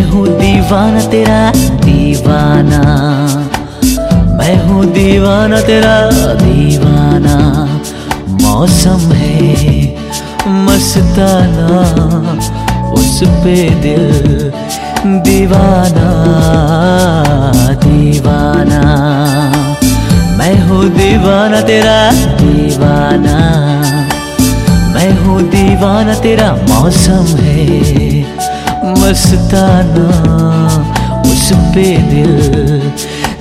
दीवाना तेरा दीवाना। मैं हूँ दीवाना तेरा दीवाना। मौसम है मस्ताना, उस पे दिल दीवाना दीवाना। मैं हूँ दीवाना तेरा दीवाना। मैं हूँ दीवाना तेरा मौसम है मस्ताना उस पे दिल,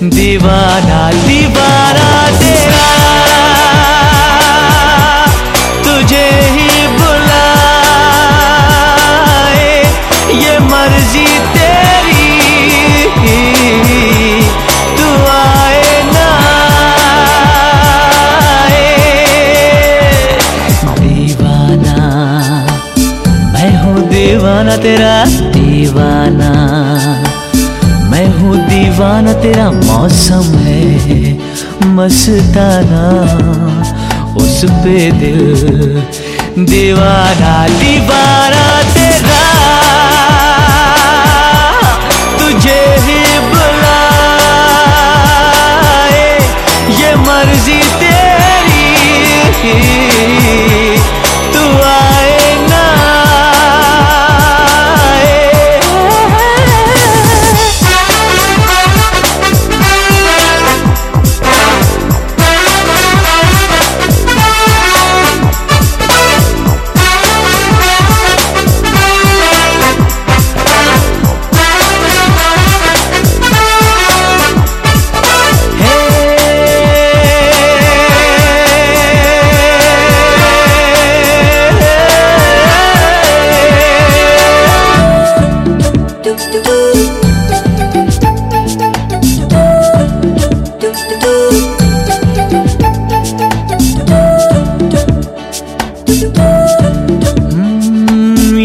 दीवाना दीवाना तेरा। तुझे ही बुलाए, ये मर्ज़ी तेरी। तू आए ना आए। दीवाना, मैं हूँ दीवाना तेरा। दीवाना। मैं हूँ दीवाना तेरा मौसम है मस्ताना। उस पे दिल दीवाना दीवाना तेरा।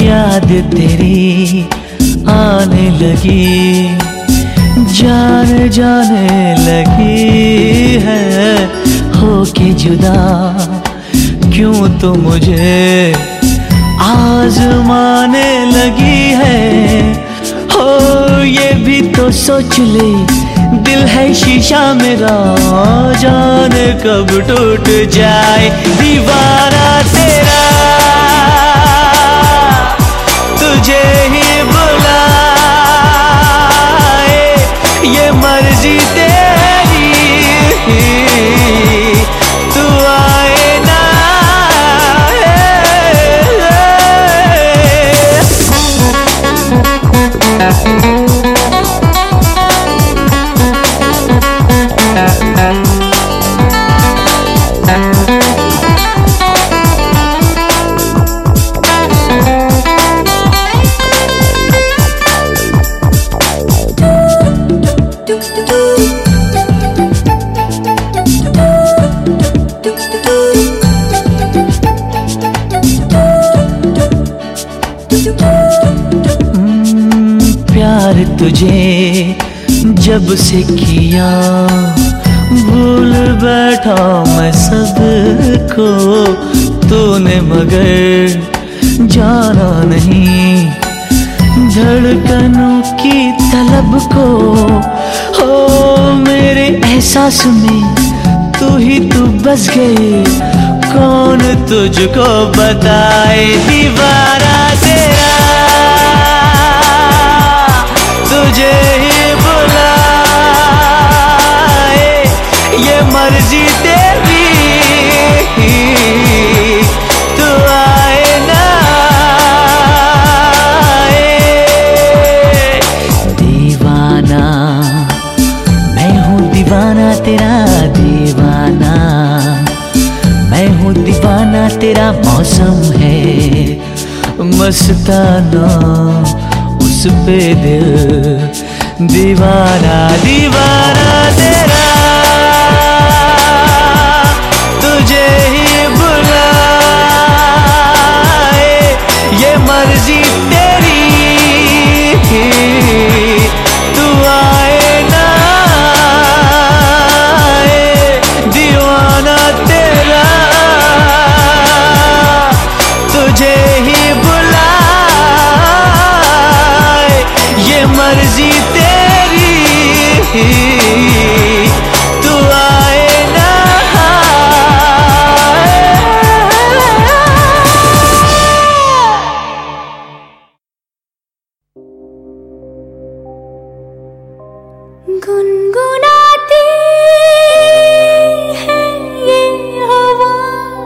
याद तेरी आने लगी, जान जाने लगी है। हो के जुदा, क्यों तो मुझे आजमाने लगी है? हो, ये भी तो सोच ले दिल है शीशा मेरा जाने कब टूट जाए दीवारा तेरा। तुझे जब से किया भूल बैठा मैं सबको तूने मगर जाना नहीं। धड़कनों की तलब को, हो मेरे एहसास में तू ही तू बस गए। कौन तुझको बताए दीवाना तेरा तेरा दीवाना। मैं हूँ दीवाना, तेरा मौसम है। मस्ताना, उस पे दिल। दीवाना दीवाना तेरा Gun, gun.